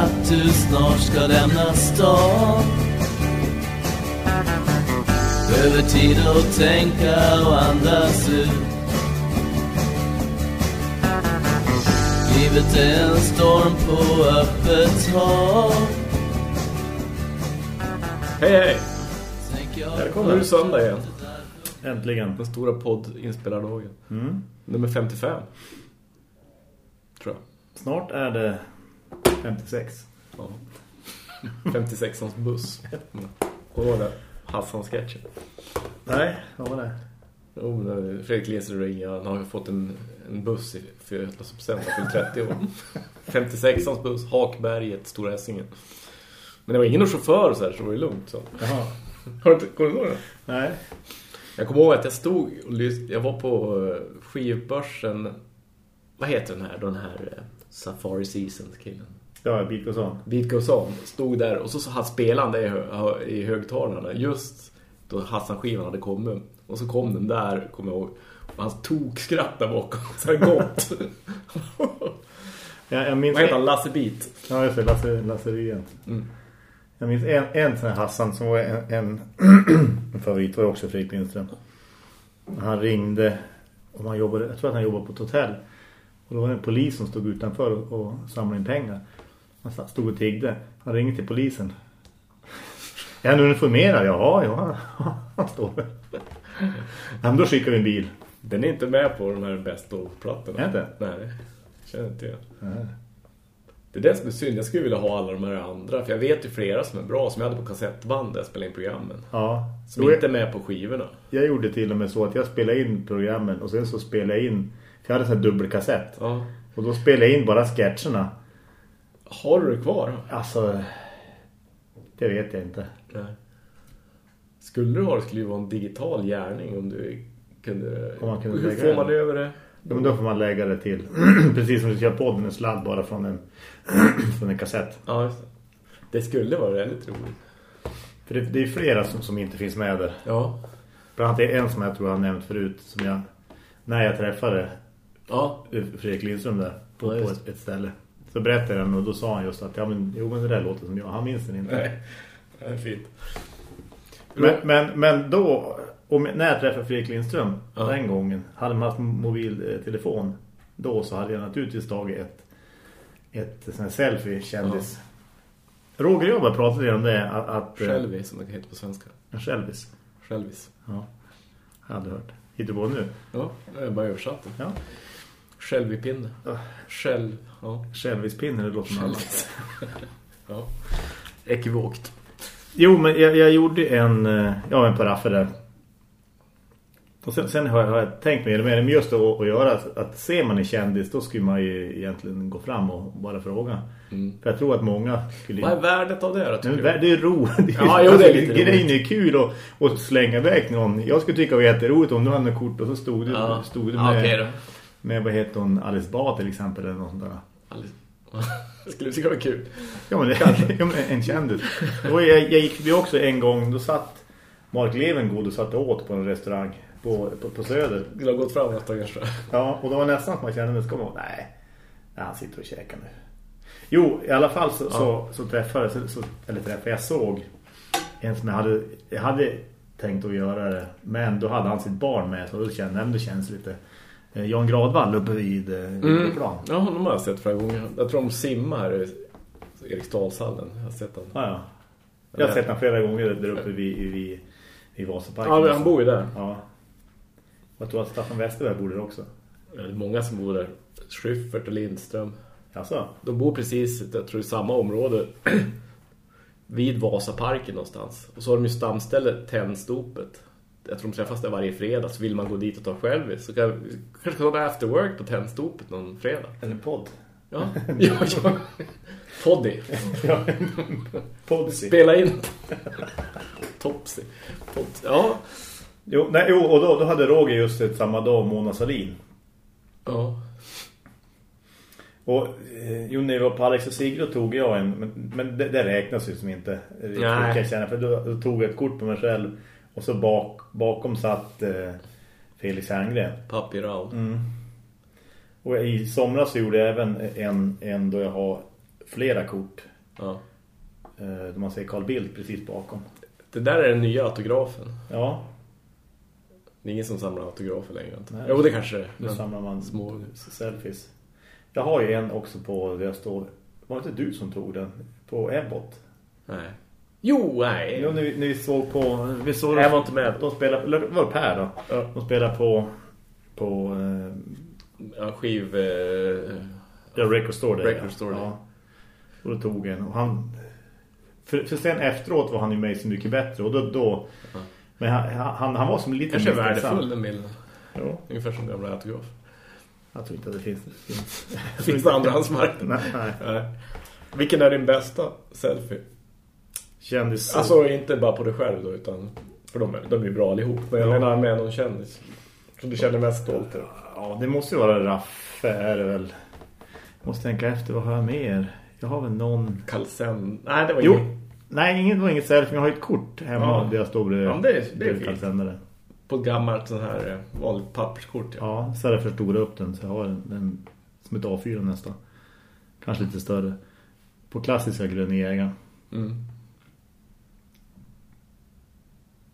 att du snart ska lämna stan Behöver tid att tänka och andas ut Livet är en storm på öppet hav Hej hej! Tänk jag Nu är det söndag igen. Äntligen. Den stora poddinspelardagen. Mm. Nummer 55. Tror jag. Snart är det 56. Ja. 56ans buss. Och då var det Hassan-sketchen. Nej, vad var det? Jo, Fredrik ringer. Han har fått en, en buss i- för Götlandspresent för 30 år. 56ans buss, Hakberget, Stora Essingen. Men det var ingen chaufför så här, så det var ju lugnt. Så. Jaha. Har du kommit ihåg det? Nej. Jag kommer ihåg att jag stod och lys- jag var på eh, skivbörsen. Vad heter den här? Den här eh, Safari Seasons killen. Ja, Beat Goes On. Beat Goes On. Stod där och så, så hade spelaren det i, hö- i högtalarna. Just då Hassan-skivan hade kommit. Och så kom den där, kommer jag ihåg. Och han tog skratta bakom. Så här gott. Ja, jag minns Vad heter han? Lasse Beat. Ja, just det. Lasse, Lasse Ryen. Mm. Jag minns en, en sån här Hassan som var en, en, en favorit var också Fredrik Lindström. Han ringde och man jobbade, jag tror att han jobbade på ett hotell. Och då var det en polis som stod utanför och, och samlade in pengar. Han stod och tiggde. Han ringde till polisen. Är han uniformerad? Ja, ja, han står där. Ja, då skickar vi en bil. Den är inte med på de här Best of-plattorna. Är inte? Nej, känner inte jag. Nej. Det är det som är synd. Jag skulle vilja ha alla de här andra. För jag vet ju flera som är bra. Som jag hade på kassettband där jag spelade in programmen. Ja, Som Jo, inte är med på skivorna. Jag gjorde till och med så att jag spelade in programmen och sen så spelade jag in, jag hade en sån här dubbelkassett. Ja. Och då spelade jag in bara sketcherna. Har du det kvar? Alltså, det vet jag inte. Nej. Skulle du ha det skulle det vara en digital gärning om du kunde... Om man kunde Hur får man över det? Ja, men då får man lägga det till. Precis som du kör podden en sladd bara från en, från en kassett. Ja, just det. Det skulle vara väldigt roligt. För det, det är flera som, som inte finns med där. Ja. Bland annat är en som jag tror jag har nämnt förut. Som jag, när jag träffade Ja. Fredrik Lindström där på, Ja, på ett, ett ställe. Så berättade den och då sa han just att ja, men, jo, men det där låter som jag. Han minns den inte. Nej. Det är fint. Men, men, men då, om, när jag träffade Fredrik Lindström Ja. den gången, hade man haft mobiltelefon, då så hade jag naturligtvis tagit ett, ett sån selfie-kändis. Roger och jag bara pratade om det. Att, att, eh, Självis, som det heter på svenska. En självis. Självis. Ja, jag hade hört. Hittar du på nu? Ja, jag bara översatt det. Ja. Självipinne. Ja. Själv, ja. Självispinne, det låter annat. ja. Ekivokt. Jo, men jag, jag gjorde en, eh, ja, en paraffe där. Och sen, sen har, jag, har jag tänkt mer, men just att, att göra att, att ser man en kändis, då skulle man ju egentligen gå fram och bara fråga. Mm. För jag tror att många skulle... Vad är värdet av det då, men du? det är roligt. Ja, jo, det är lite Grejen roligt. är kul att, att slänga iväg någon. Jag skulle tycka det var jätteroligt om du hade en kort och så stod du, Ja. stod du Ja, med, okej då. Med, vad heter hon, Alice Ba till exempel eller något sånt där. Alice. Det skulle det var kul. Ja, men, det, ja, men en kändis. Och jag, jag gick förbi också en gång, då satt Mark Levengood och satt åt på en restaurang på, på, på Söder. Skulle ha gått fram nästa kanske. Ja, och det var nästan som man kände mig, ska man, nej, nej, han sitter och käkar nu. Jo, i alla fall så, så, så träffade jag, så, så, eller träffade jag såg en som jag hade, jag hade tänkt att göra det, men då hade han sitt barn med, så då kände jag, det känns lite Jan Gradvall uppe vid, eh, plan. Ja, de har jag sett flera gånger. Jag tror de simmar i Eriksdalshallen. Jag har sett den. Ja, ja. Jag har sett honom flera gånger där uppe vid, vid, vid Vasaparken. Ja, han bor ju där. Ja. Jag tror att Staffan Westerberg bor där också. Det är många som bor där. Schyffert och Lindström. Alltså, De bor precis, jag tror i samma område. vid Vasaparken någonstans. Och så har de ju stamstället Tennstopet. Jag tror de träffas där varje fredag. Så vill man gå dit och ta själv. Så kan, kanske ska ha after work på Tennstopet någon fredag. eller podd. Ja, ja, ja. Poddy. Ja, Podsy. Spela in. Topsy. Pod. Ja. Jo, nej, jo och då, då hade Roger just ett samma dag Mona Salin. Ja. Och eh, jo, när vi var på Alex och Sigrid tog jag en, men, men det, det räknas ju som inte. Det jag känna, för då, då tog jag ett kort på mig själv. Och så bak, bakom satt eh, Felix Herngren. Papi Raul. Mm. Och i somras så gjorde jag även en, en då jag har flera kort. Ja. Eh, man ser Carl Bildt precis bakom. Det där är den nya autografen. Ja, Det är ingen som samlar autografer längre. Inte. Nej. Jo, det kanske är. nu samlar man små... selfies. Jag har ju en också på där jag står. Var det inte du som tog den? På Ebbot? Nej. Jo, nej. Jo, när vi, när vi såg på... Vi såg Jag var inte med. De spelar, eller var det Per då? Ja. De spelar på... På... Eh, Ja, skiv... Eh, ja, Record Store. där, Record Store, Ja. Och då tog en. Och han... För, för sen efteråt var han ju med så mycket bättre. Och då... då Ja. Men han, han, han var som lite... kanske värdefull den bilden. Jo, Ungefär som gamla autograf. jag tror inte att det finns... finns. Finns det andrahandsmarknad? nej, nej. Nej. Vilken är din bästa selfie? Kändis... Alltså inte bara på dig själv då, utan... För de är, de är ju bra allihop. Men jag Ja. menar med någon kändis. Som du känner mest stolt över. Ja, det måste ju vara Raffe är det väl. Jag måste tänka efter, vad har jag mer? Jag har väl någon... Kalsen... Nej, det var Jo, ingen... nej, ingen, det var inget selfie, jag har ju ett kort hemma Ja. där jag står bredvid. Ja, det är- det är kalsändare. På ett gammalt sån här eh, vanligt papperskort. Ja. Ja, så hade jag förstorat upp den så jag har en, en som ett A4 nästan. Kanske lite större. På klassiska grönnjägaren. Mm.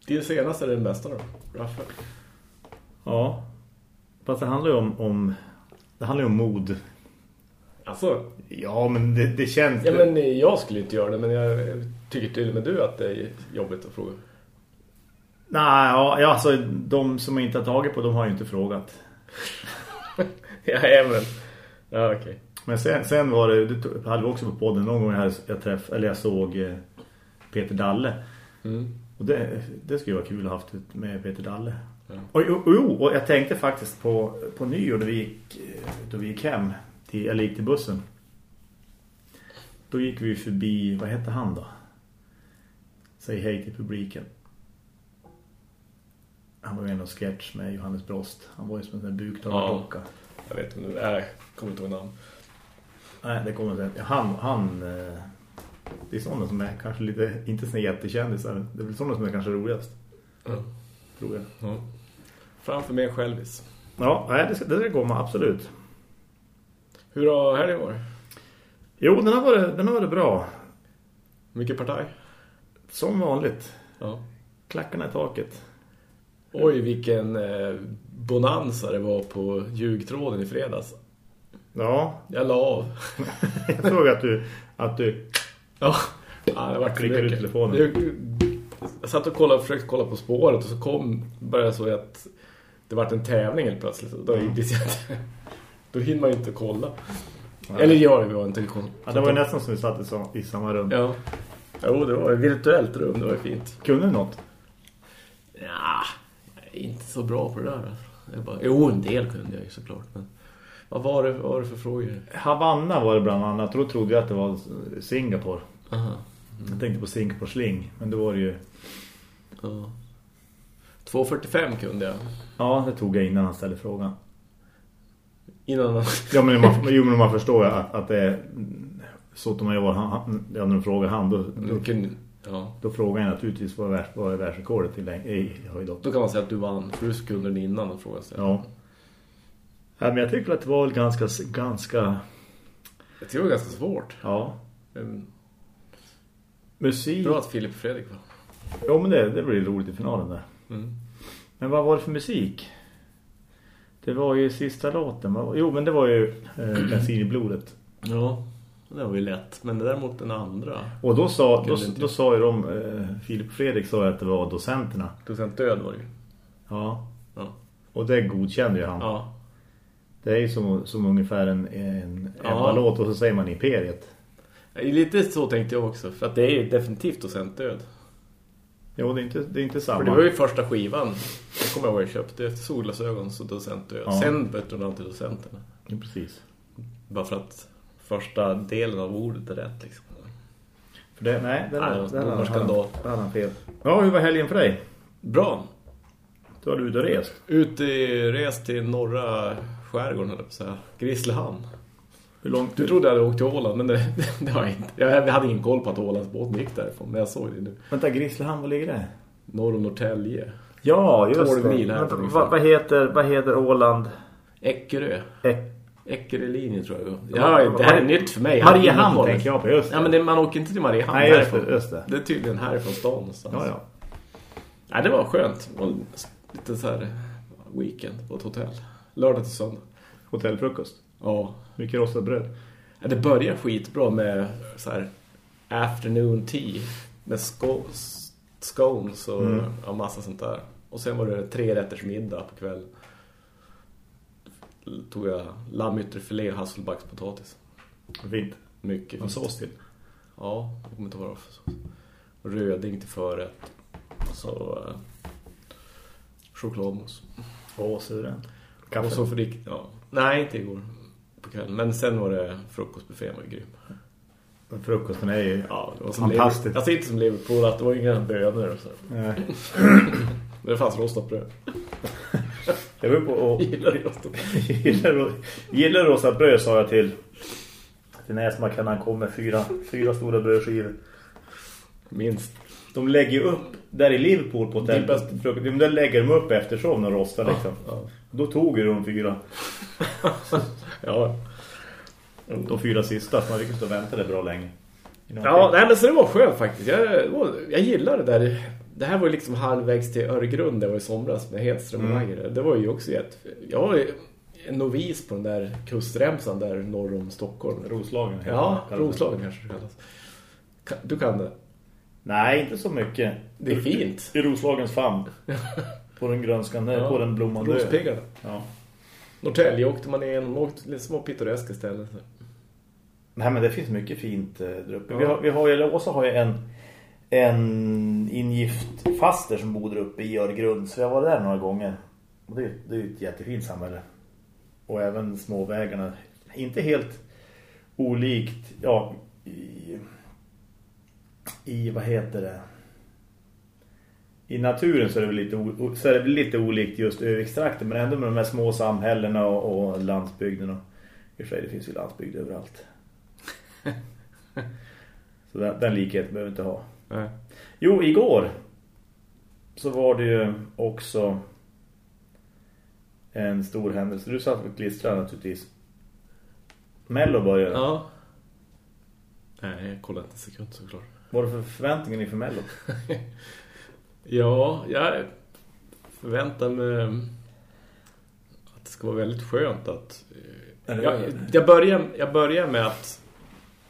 Din senaste är den bästa då? Raffe. Ja. Fast det handlar ju om, om det handlar ju om mod. Alltså, Ja, men det, det känns... ja, men jag skulle inte göra det, men jag tycker till med du att det är jobbigt att fråga. Nej, ja, alltså de som inte har tagit på, de har ju inte frågat. ja, även. Ja, okej. Men sen, sen var det, det hade vi också på podden någon gång jag, jag träff, eller jag såg eh, Peter Dalle. Mm. Och det, det skulle vara kul att ha haft med Peter Dalle. Ja. Och, och, och, och jag tänkte faktiskt på, på nyår då vi gick, eh, då vi gick hem, till, eller gick till bussen. Då gick vi förbi, vad hette han då? Säg hej till publiken. Han var ju en av sketch med Johannes Brost. Han var ju som en sån buktagardocka. Jag vet inte, jag kommer inte ihåg namn. Nej, det kommer inte. Han, han eh, det är sådana som är kanske lite, inte såna jättekändisar. Det är väl sådana som är kanske roligast, Ja. tror jag. Ja. Framför mig självis. Ja, nej, det ska, det ska komma, absolut. Hur har helgen varit? Jo, den har varit, den har varit bra. Mycket partaj? Som vanligt. Ja. Klackarna i taket. Oj, vilken eh, bonanza det var på ljugtråden i fredags. Ja, Jag la av. jag såg att du, att du Ja, ja det var Klickar ut telefonen. Jag, jag satt och kollade, försökte kolla på spåret och så kom började så att det var en tävling helt plötsligt. Då, Mm. då hinner man ju inte kolla. Nej. Eller gör det, vi var inte kolla. ja, det var ju nästan som vi satt i, så, i samma rum. Ja. Jo, det var ett virtuellt rum, det var fint. Kunde du något? Ja, jag inte så bra på det där. Jag bara, jo, en del kunde jag ju såklart. Men vad var det, vad var det för frågor? Havanna var det bland annat. Då trodde jag att det var Singapore. Aha. Jag tänkte på Singapore Sling. Men det var det ju... Ja. 2.45 kunde jag. Ja, det tog jag innan han ställde frågan. Innan man... Ja, men man, jo, men man förstår ju att, att det är Sotomayor, han, han, ja, när de frågar han, då, då, kunde, ja. då frågar jag naturligtvis vad är, vad är världsrekordet till läng- i höjdhopp. Då kan man säga att du vann. För du sekunder innan och frågade sig. Ja. Ja. Men jag tycker att det var ganska, ganska, Jag tror det var ganska svårt. ja. Mm. Musik. Bra att Filip och Fredrik var. Ja, men det, det blir roligt i finalen där. Mm. Men vad var det för musik? Det var ju sista låten. Jo, men det var ju eh, Bensin i blodet. Ja, det var ju lätt. Men däremot den andra. Och då sa, då, då sa ju de, eh, Filip Fredrik sa att det var docenterna. Docent Död var det ju. Ja. Ja. Och det godkände ju han. Ja. Det är ju som, som ungefär en, en Ja. Ebba-låt och så säger man Imperiet. Lite så tänkte jag också. För att det är ju definitivt Docent Död. Jo, det är inte, det är inte samma. För det var ju första skivan. Jag kommer ihåg vad jag köpte. Efter solglasögon så Docent Död. Ja. Sen bytte de till Docenterna. Ja, precis. Bara för att första delen av ordet är rätt liksom. För det, nej, det Nej, är det var en skandal. Det hade han fel. Ja, hur var helgen för dig? Bra. Då har du ute och rest. Ut i res till norra skärgården eller på så här. Grisslehamn. Hur långt Du trodde jag hade åkt till Åland men det, det, har jag inte. Jag hade ingen koll på att Ålandsbåten gick därifrån men jag såg det nu. Vänta, Grisslehamn, var ligger det? Norr om Norrtälje. Ja, just 12 det. mil här Men vad, heter, vad heter Åland? Eckerö. Äck- Eckerlinje tror jag. Ja, det här är nytt för mig. Mariehamn tänker jag på, just det. Ja, men det, man åker inte till Mariehamn Nej, just det, just det. Det är tydligen härifrån stan någonstans. Ja, ja. Nej, det var skönt. Det var lite så här weekend på ett hotell. Lördag till söndag. Hotellfrukost. Ja. Mycket rostat bröd. Ja, Det börjar skitbra med så här afternoon tea med sco- scones och Mm. ja, massa sånt där. Och sen var det tre rätters middag på kväll. Tog jag lammytterfilé och hasselbackspotatis. Fint. Mycket fint. sås till? Ja, jag kommer inte ihåg vad det var för sås. Röding till förrätt. Och så eh, chokladmousse. Åh, suren. Och Kaffe. så för det, ja. Nej, inte igår på kvällen. Men sen var det frukostbuffén var grym. Men Frukosten är ju... Ja, det var Fantastiskt. Liverpool. Jag sitter som Liverpool att det var inga bönor och så. Nej. Det fanns rostat bröd. Jag var på och... Gillar rostat bröd. gillar, gillar rostat bröd sa jag till till Näsmark kan han komma med fyra, fyra stora brödskivor. Minst. De lägger ju upp där i Liverpool på hotellet. Typ frukost. Där lägger de upp eftersom de rostar liksom. Ja. Då tog ju de fyra. Ja. De fyra sista. Så man fick stå och vänta det bra länge. Ja, nej men så det var skönt faktiskt. Jag, jag gillar det där. Det här var ju liksom halvvägs till Örgrund det var i somras med Hedström och Mm. Lager. Det var ju också ett... Jag var ju en novis på den där kustremsan där norr om Stockholm. Roslagen. Ja. Roslagen kanske det kallas. Ka- Du kan det. Nej, inte så mycket. Det är fint. I Roslagens famn. på den grönskan, Ja. på den blomman Rospiggarna. Ja. Norrtälje åkte man igenom. Åkte lite små pittoreska ställen. Nej, men det finns mycket fint eh, där uppe. Ja. Vi har, vi har, eller Åsa har ju en, en ingift faster som bor där uppe i Örgrund. Så jag var där några gånger. Och det, är- det är ju ett jättefint samhälle. Och även småvägarna. Inte helt olikt, ja, i, i vad heter det? I naturen så är det väl lite, så är det lite olikt just Övikstrakten. Men ändå med de här små samhällena och, och landsbygden. Och, I och för sig, det finns ju landsbygd överallt. Så den, den likheten behöver vi inte ha. Nej. Jo, igår så var det ju också en stor händelse. Du satt och klistrade naturligtvis. Mello började. Ja. Nej, jag kollar inte en sekund såklart. Vad var det för förväntningar inför Mello? Ja, jag förväntar mig att det ska vara väldigt skönt att... Eller Jag, jag, börjar, jag börjar med att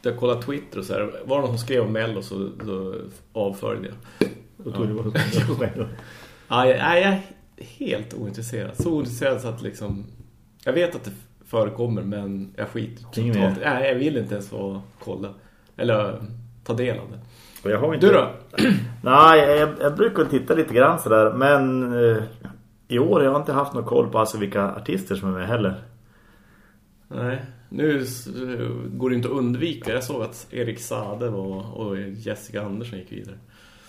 jag kollar Twitter och så här. Var det någon som skrev om Mello så, så avföljde jag. Då tog Ja. det. Ja, jag, jag är helt ointresserad. Så ointresserad så att liksom... Jag vet att det förekommer men jag skiter totalt. Nej, jag vill inte ens få kolla. Eller ta del av det. Och jag har inte... Du då? Nej, jag, jag brukar titta lite grann sådär. Men eh, i år har jag inte haft någon koll på alltså vilka artister som är med heller. Nej, nu går det inte att undvika. Jag såg att Erik Sade var, och Jessica Andersson gick vidare.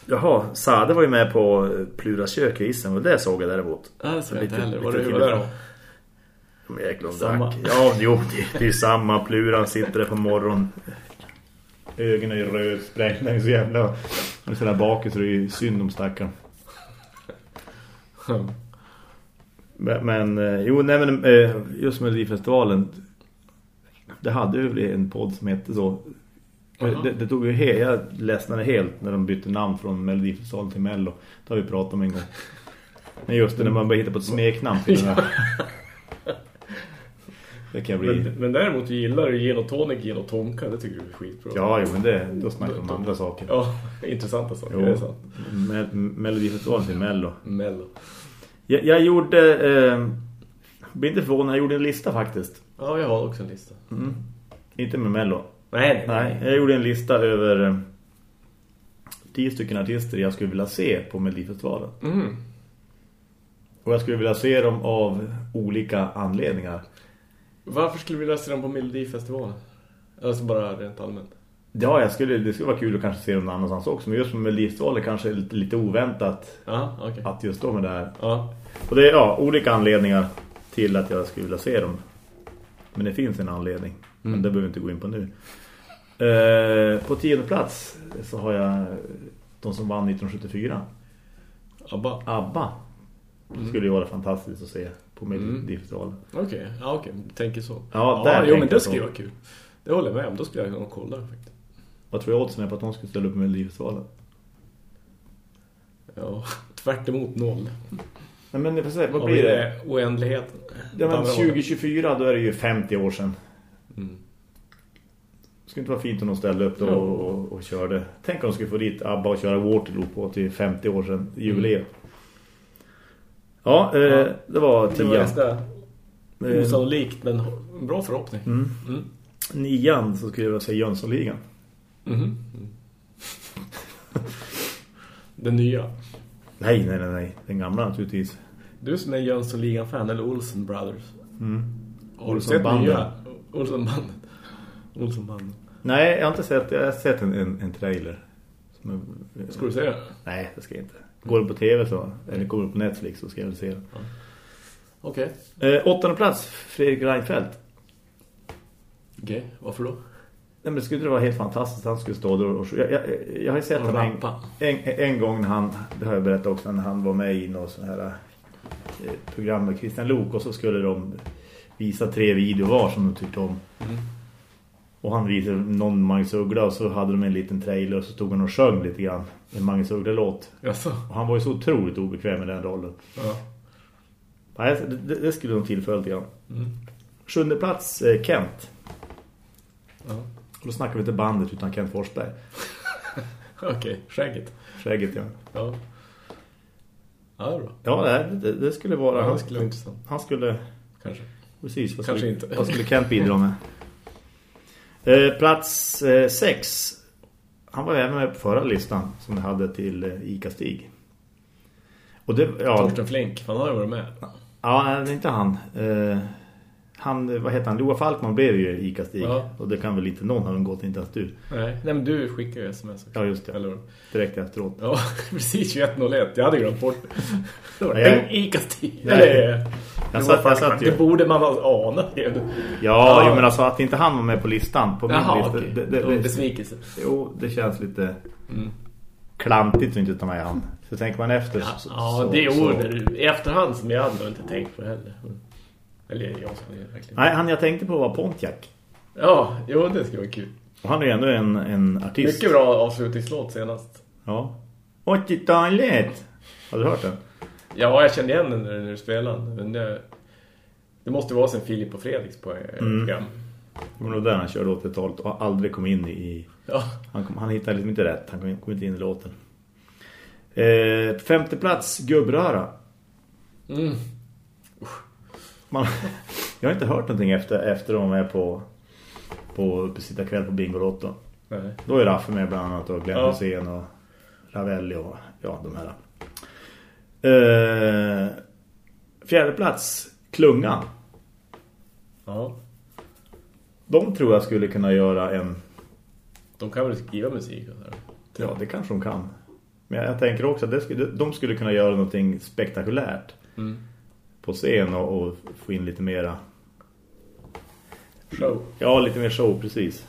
Jaha, Sade var ju med på eh, Pluras kök och det såg jag däremot. Ja, det såg jag inte heller. Var det, hur var det då? Samma. Ja, jo, det, det är samma. Pluran sitter där på morgonen. Ögonen är rödsprängda. Så jävla... Han är sådär bakis så det är ju synd om stackaren. Men, men eh, jo, nej men eh, just med Melodifestivalen det hade ju en podd som hette så. Det, det tog ju he, jag ledsnade helt när de bytte namn från Melodifestivalen till Mello. Det har vi pratat om en gång. Men just det, när man börjar hitta på ett smeknamn till den här. Det kan bli... Men, men däremot gillar du gin och tonic, gin och tonka. Det tycker du är skitbra. Ja, jo, men det, då snackar vi om andra saker. Ja, intressanta saker. Jo, Det är sant. Me Melodifestivalen till Mello. Mello. Jag, jag gjorde... Eh, blir inte förvånad, jag gjorde en lista faktiskt. Ja, jag har också en lista. Mm. Inte med Mello. Nej, Nej, jag gjorde en lista över eh, tio stycken artister jag skulle vilja se på Melodifestivalen. Mm. Och jag skulle vilja se dem av olika anledningar. Varför skulle vi vilja se dem på Melodifestivalen? Alltså bara rent allmänt. Ja, jag skulle, det skulle vara kul att kanske se dem någon annanstans också. Men just med Melodifestivalen kanske är lite, lite oväntat Ja, okej. att just de är där. Ja. Och det är ja, olika anledningar till att jag skulle vilja se dem. Men det finns en anledning. Men Mm. det behöver vi inte gå in på nu. Eh, på tionde plats så har jag de som vann 1974. Abba. ABBA. Det skulle ju vara fantastiskt att se på Melodifestivalen. Okej, ja okej, du tänker så. Ja, där jo tänkte men det skulle vara kul. Det håller jag med om, då skulle jag nog kolla faktiskt. Vad tror jag oddsen är på att de skulle ställa upp med Melodifestivalen? Ja, tvärt emot noll. Nej, men säger, vad blir det? Oändligheten. Ja, men Andra hållet. 2024 då är det ju 50 år sedan. Mm. Det skulle inte vara fint om de ställde upp då Ja. och, och, och körde. Tänk om de skulle få dit Abba och köra Waterloo på till 50 år sedan jubileum. Ja, eh, Ja. det var Det var 10. ganska Eh, osannolikt, men en bra förhoppning. Mm. Mm. Nian så skulle jag säga Jönssonligan. Mhm. Mm. Den nya. Nej, nej, nej, nej. Den gamla naturligtvis. Du som är Jönssonligan-fan, eller Olsen Brothers. Mm. Nya? Olsenbanden. Olsenbanden. Nej, jag har inte sett, jag har sett en, en, en trailer. Som är, Ska du det? Nej, det ska jag inte. Går det på tv så, eller går det på Netflix så ska jag väl se det. Okej. Eh, åttonde plats, Fredrik Reinfeldt. Okej, varför då? Nej, men det skulle det vara helt fantastiskt han skulle stå där och... Jag, jag, jag har ju sett honom en, en gång när han, det har jag berättat också, när han var med i något sån här eh, program med Christian Lok och så skulle de visa tre videor var som de tyckte om. Mm. Och han visade någon Magnus Uggla och så hade de en liten trailer och så stod han och sjöng lite grann en Magnus Uggla-låt. Jaså? Och han var ju så otroligt obekväm med den rollen. Ja. Nej, det, det skulle de tillföra lite grann. Mm. Sjunde plats, eh, Kent. Ja. Och då snackar vi inte bandet utan Kent Forsberg. Okej, skägget. Skägget, ja. Ja. Ja, det bra. Ja, det, det, skulle vara... Ja, han, skulle vara intressant. han skulle... Kanske. Precis, vad Kanske skulle, inte. Vad skulle Kent bidra med? Eh, plats eh, sex. Han var även med på förra listan som vi hade till eh, Ica Stig. Och det... Ja, Torsten Flink, han har ju varit med. ja nej, inte han. Eh, han, vad heter han? Loa Falkman blev ju Ica Stig. Ja. Och det kan väl inte någon ha undgått, inte ens du. Nej, nej men du skickar ju sms också. Ja, just det. Eller, Direkt efteråt. ja, precis 21.01. Jag hade glömt bort det. Det var Ja, jag- en Ica-stig. Nej. Eller, Jag satt- jag satt ju- Det borde man ha anat ju. Ja, Ja. Men alltså att inte han var med på listan. På min Jaha, lista. okej. Det, det, Det, Besvikelse. jo, det känns lite Mm. klantigt att inte ta med han. Så tänker man efter. Ja, så, ja så, det är så- ord i efterhand som jag hade nog inte tänkt på heller. Eller jag ska verkligen. Nej, han jag tänkte på var Pontiac. Ja, jo det ska vara kul. Och han är ändå en, en artist. Mycket bra avslutningslåt senast. Ja. 80-talet. Har du hört den? Ja, jag kände igen den när du spelade men det, det måste vara sen Filip och Fredriks på eh, Mm. program. Det var nog där han körde 80-talet och aldrig kom in i... Ja, Han, kom, han hittade liksom inte rätt. Han kom, kom inte in i låten. Eh, femte plats, Gubbröra. mm. Man, jag har inte hört någonting efter, efter de är på, på, på sitta kväll på Bingolotto. Nej. Då är Raffe med bland annat och Glenn Ja. Hussein och Ravelli och ja, de här. Eh, fjärde plats, Klungan. Ja, De tror jag skulle kunna göra en... de kan väl skriva musik här. Ja, det kanske de kan. Men jag, jag tänker också att skulle, de skulle kunna göra någonting spektakulärt Mm. på scen och, och få in lite mera... Show. Ja, lite mer show, precis.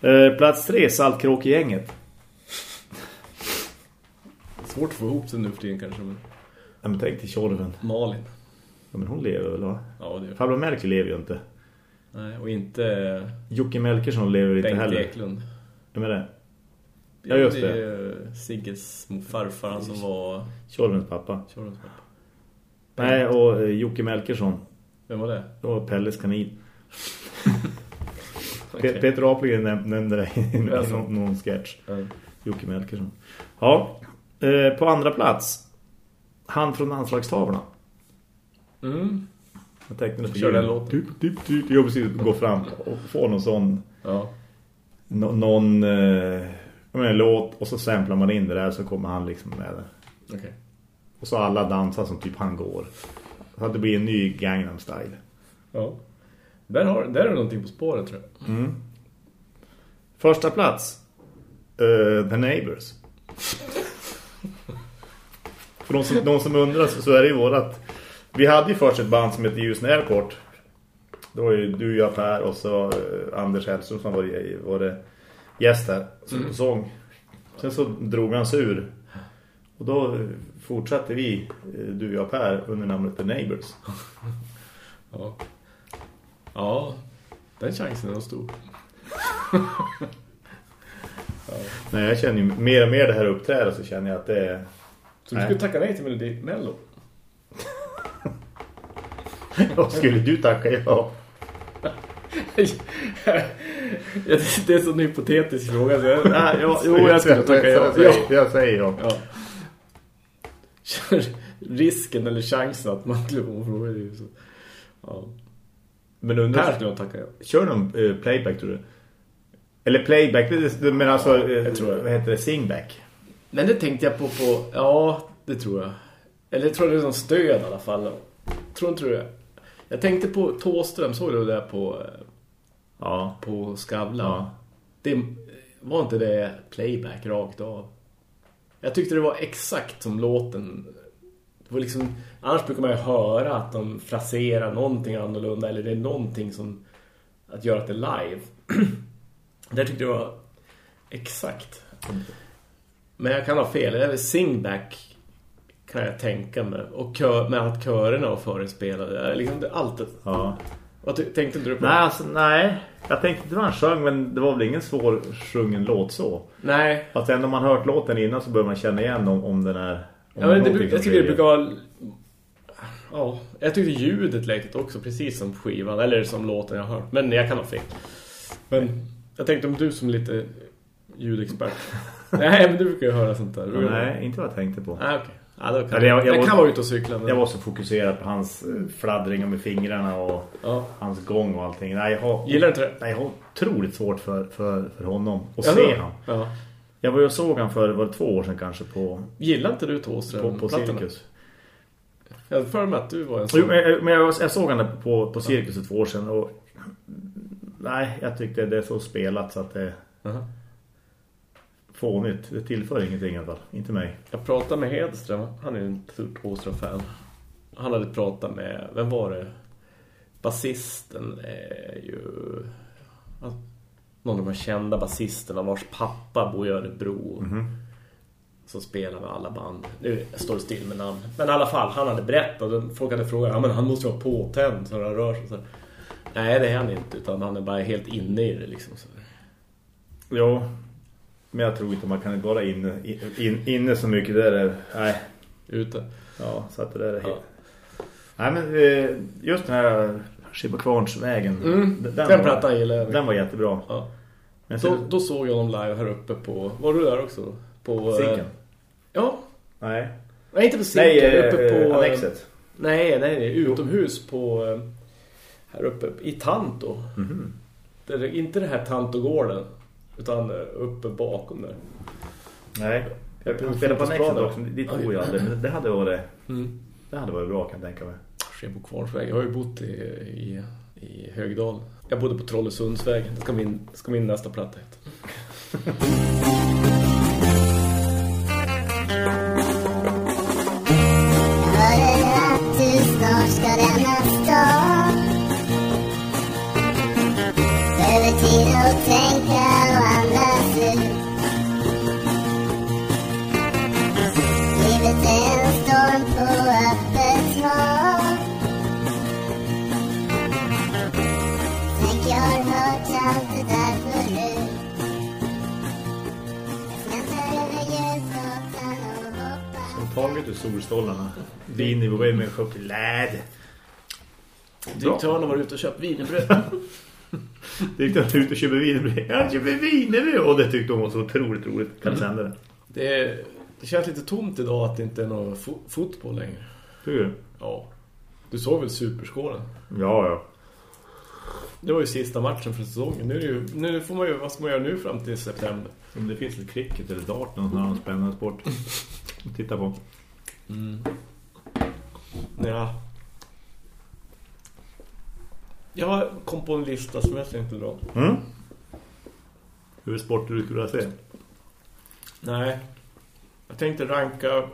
Eh, plats tre, Saltkråkegänget. Svårt att få ihop sig nu för tiden kanske, men Ja, men tänk till Tjorven. Malin. Ja, men hon lever väl, va? Ja, det gör Farbror Melker lever ju inte. Nej, och inte Jocke Melkersson lever inte Bengt heller. Eklund. Vem är det? Ja, just det. är ju Sigges farfar, han som var Tjorvens pappa. Tjorvens pappa. Nej, och eh, Jocke Melkersson. Vem var det? Det var Pelles kanin. Pe- Peter Apelgren näm- nämnde det i någon, någon sketch. Ja. Jocke Melkersson. Ja, eh, på andra plats. Han från anslagstavlarna. Mm. Jag tänkte nu på Kör den låten. Typ, typ, typ. Jag precis gå fram och få någon sån Ja. nå- någon eh, jag menar, låt och så samplar man in det där så kommer han liksom med det. Okej. Och så alla dansar som typ han går. Så att det blir en ny Gangnam Style. Ja. Där, har, där är det någonting på spåret tror jag. Mm. Första plats. eh, The Neighbors. För de som, de som undrar så, så är det ju vårat... Vi hade ju först ett band som hette Houston Airport. Då var ju du, jag, Per och så eh, Anders Hellström som var, var det gäst här som Mm. sång. Sen så drog han sig ur. Och då eh, fortsatte vi, eh, du jag Per, under namnet The Neighbors. Ja. Ja, den chansen är stor. Nej, jag känner ju mer och mer det här uppträdet så känner jag att det är... Du skulle tacka nej till Melodi Mello? Vad skulle du tacka ja? Det- är så en hypotetisk fråga. Så jag, nej, ja, jo, jag skulle tacka ja. Jag ja. säger, jag säger ja. ja. Risken eller chansen att man skulle få fråga det är ju så. Ja. Men undrar, skulle jag tacka ja. kör de eh, playback tror du? Eller playback, men alltså, Ja, eh, jag tror det. vad heter det? Singback? Men det tänkte jag på på... Ja, det tror jag. Eller jag tror det är någon stöd i alla fall. Tror inte du det? Jag tänkte på Tåström, såg du det där på, Ja. på Skavlan? Ja. Det var inte det playback rakt av. Jag tyckte det var exakt som låten. Det var liksom, annars brukar man ju höra att de fraserar någonting annorlunda eller det är någonting som att göra att det live. Där tyckte jag var exakt. Men jag kan ha fel. Det är väl singback kan jag tänka mig. Och kör, med att körerna och förespelade. Liksom allt. Ja. Vad tänkte du på? Nej, alltså, nej. Jag tänkte inte vad han sjöng, men det var väl ingen svår sjungen låt så. Nej. Fast ändå om man hört låten innan så bör man känna igen om, om den är... Om Ja, men det, jag tycker det brukar. Ja, jag tyckte ljudet lät också precis som skivan. Eller som låten jag hört. Men jag kan ha fel. Men jag tänkte om du som lite ljudexpert. Nej, men du brukar ju höra sånt där. Nej, inte vad jag tänkte på. Nej, okej. Ja, då kan Eller jag- jag, jag jag var- kan vara ute och cykla. Men... Jag var så fokuserad på hans eh, fladdringar med fingrarna och Ja. hans gång och allting. Nej, jag har, Gillar inte det? nej, jag har otroligt svårt för, för, för honom att Ja, se. Ja. Jag var ju och såg han för var det två år sedan kanske på, Gillar inte du på, Thåström på plattorna? Cirkus. Jag för mig att du var en Jo, sån. men jag, men jag, jag såg han på, på Cirkus för två år sedan och nej, jag tyckte det är så spelat så att det är Aha. Fånigt. Det tillför ingenting i alla fall. Inte mig. Jag pratade med Hedström. Han är ju en stort Thåström-fan. Han hade pratat med... Vem var det? Basisten är ju... ja, Någon av de kända basisterna vars pappa bor i Örebro. Som spelar med alla band. Nu står det still med namn. Men i alla fall, han hade berättat. Folk hade frågat, ja men han måste vara påtänd så han rör sig. Så. Nej, det är han inte. Utan han är bara helt inne i det liksom. Så. Jo, men jag tror inte man kan vara inne, in, inne så mycket där. Är, nej, Ute. ja, så att det där är helt... Ja. Nej, men eh, just den här Skibokvarnsvägen. Mm, den, Den var, plattan gillar jag. den var jättebra. Ja. Men Då, då såg jag dem live här uppe på... Var du där också? På... eh, Zinken? Ja. Nej. Nej, inte på Zinken. Nej, eh, uppe på... eh, eh, Annexet. Nej, nej, nej. Utomhus på... eh, Här uppe. I Tanto. Mhm. Det är inte det här Tantogården. Utan eh, uppe bakom där. Nej. Jag På spelade på. Annexet också. Det tror jag aldrig. Men det hade varit, Mm. det hade varit bra kan jag tänka mig. Skebo Kvarnsväg. Jag har ju bott i, i, i Högdal. Jag bodde på Trollesundsvägen. Det ska min, ska min nästa platta heta. har hört allt det där förut hoppar Taget ur solstollarna. Vinnivå med choklad. Direktören var ute och köpt wienerbröd. Direktören ut och köper wienerbröd. Jag köper wienerbröd. Och det tyckte hon var så otroligt roligt. Kan sända det? Det, det känns lite tomt idag att det inte är någon fo fotboll längre. Tycker du? Ja. Du såg väl Superskålen? Ja, ja. Det var ju sista matchen för säsongen. Nu, ju, nu får man ju, vad ska man göra nu fram till september? Om det finns ett cricket eller dart, någon annan spännande sport. Titta på. Ja. Jag kom på en lista som jag tänkte dra. Mm? Hur är sporter du skulle vilja se? Nej. Jag tänkte ranka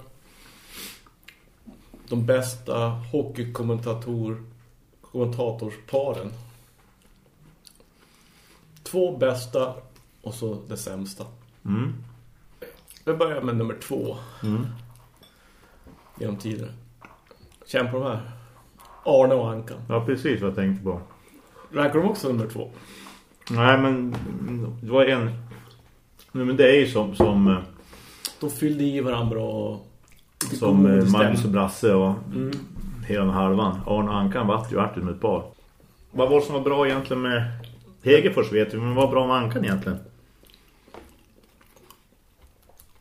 de bästa hockeykommentator kommentatorsparen. Två bästa och så det sämsta. Mm. Jag börjar med nummer två. Mm. genom tiderna. Känn på de här. Arne och Ankan. Ja, precis vad jag tänkte på. Räknar de också nummer två? Nej, men det var en... Nej, men det är ju som, som, eh, De fyllde i varandra bra och... som eh. Magnus och Brasse och Mm. hela halvan. Arne och Ankan vart ju vart med ett par. Vad var det som var bra egentligen med Hegerfors vet vi, men vad bra med Ankan egentligen?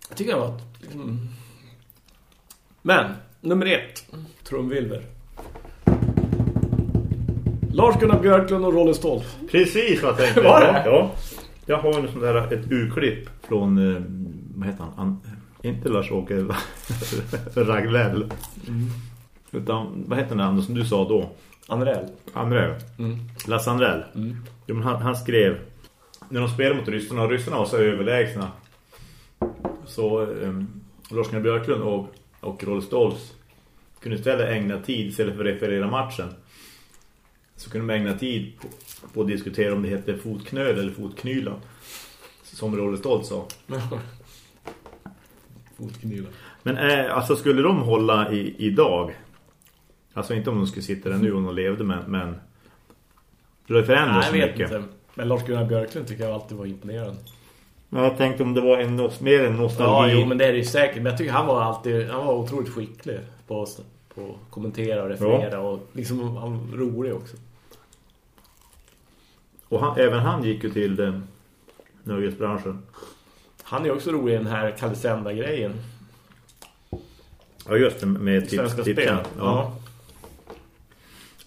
Jag tycker det var... Liksom... Men, nummer ett. Trumvilver. Lars-Gunnar Björklund och Rolle Stolf. Precis vad jag tänkte. Var det? Ja. Jag har en sån där, ett urklipp från, eh, vad heter han? An, inte Lars-Åke Raglell. Utan, vad heter den andra som du sa då? Andrell. Andrell. Mm. Lasse Andrell. Jo, men han, han skrev när de spelade mot ryssarna och ryssarna var så överlägsna så um, Lars-Gunnar Björklund och, och Rolle Stolz kunde istället ägna tid istället för att referera matchen så kunde de ägna tid på, på att diskutera om det heter fotknöl eller fotknyla som Rolle Stolz sa. Fotknyla. Men eh, alltså skulle de hålla i, idag alltså inte om de skulle sitta där nu om de levde men, men det har förändrats Nej, så mycket. inte. Men Lars-Gunnar Björklund tycker jag alltid var imponerande. Men jag tänkte om det var en, mer en Ja, nostalgi. jo, men det är det ju säkert. Men jag tycker han var alltid... Han var otroligt skicklig på att på kommentera och referera. Och liksom han var rolig också. Och han, även han gick ju till den nöjesbranschen. Han är också rolig i den här Kalsenda-grejen. Ja, just det, med tips, Svenska tipsen. spel. Ja. Ja.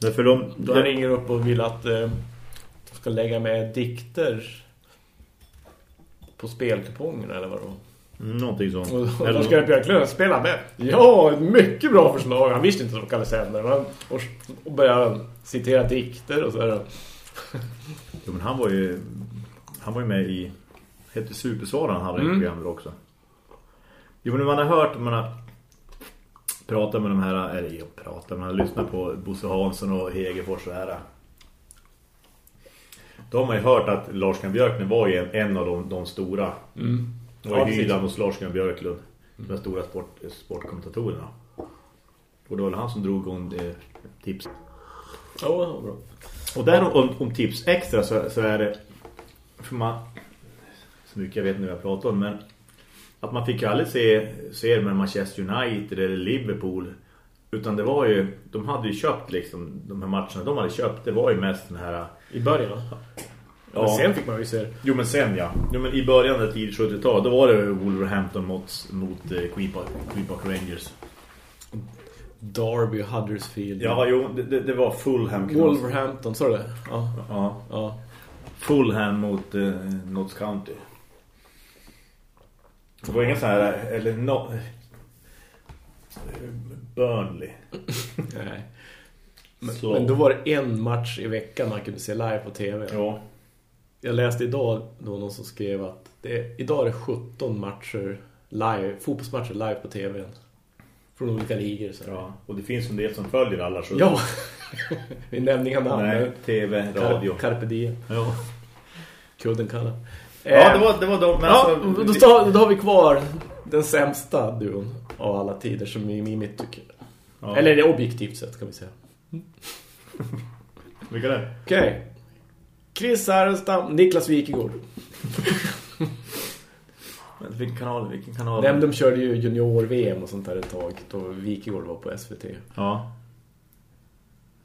Men för de, Då han ringer upp och vill att eh, de ska lägga med dikter på spelkupongerna eller vad var. Mm, någonting sånt. Och, och Eller- då ska Björklund spela med. Ja, ett mycket bra förslag. Han visste inte att de kallade sänder. Men, och, och började citera dikter och så där. Jo, men han var ju han var ju med i hette Supersvaran han hade Mm. ett program också. Jo, men man har hört man har pratat med de här eller jo, pratat, man har lyssnat på Bosse Hansson och Hegerfors och här. Då har ju hört att Lars-Gunnar Björklund var ju en, en av de, de stora. Mm. Det var Ja. Hyland hos Lars-Gunnar Björklund. De stora sport, sportkommentatorerna. Och det var han som drog igång eh, tips. Ja, var bra. Och där om, om tips extra så, så är det för man så mycket jag vet nu jag pratar om men att man fick ju aldrig se se med Manchester United eller Liverpool utan det var ju de hade ju köpt liksom de här matcherna de hade köpt det var ju mest den här I början. Ja. Men sen fick man ju se Jo men sen ja. Jo men i början av tid 70-tal då var det Wolverhampton mot mot Queen Park, Queen Park Rangers. Derby Huddersfield. Ja jo det, det, var Fulham. Wolverhampton, sa du det? Ja. Ja. ja. Fulham mot eh, Notts County. Det var ingen sån här eller no, Burnley. Nej. Men, men då var det en match i veckan man kunde se live på tv. Ja. Jag läste idag då någon som skrev att det är, idag är det 17 matcher live, fotbollsmatcher live på tv. Från olika ligor. Så. ja. Och det finns en del som följer alla så. Ja, vi nämner inga namn. Nej, TV, radio. Car- Carpe diem. Ja. Kudden kallar. Ja, det var det var de men Ja, alltså, då, tar, då har vi kvar den sämsta duon av alla tider som i i mitt tycke. ja. Eller det objektivt sett kan vi säga. vilka det? Okej. Chris Härenstam, Niklas Wikegård. Vilken kanal? Vilken kanal? Nej, de körde ju junior-VM och sånt där ett tag då Wikegård var på SVT. Ja.